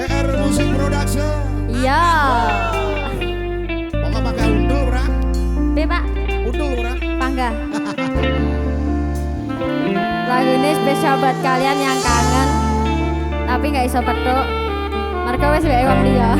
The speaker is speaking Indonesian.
Pr Musik Production. Iya. Pokok pakai undul, ora? Be Pak, Undul, ora? pangga. Lagu ini spesial buat kalian yang kangen tapi nggak iso petuk. Mereka wes wae wong liya.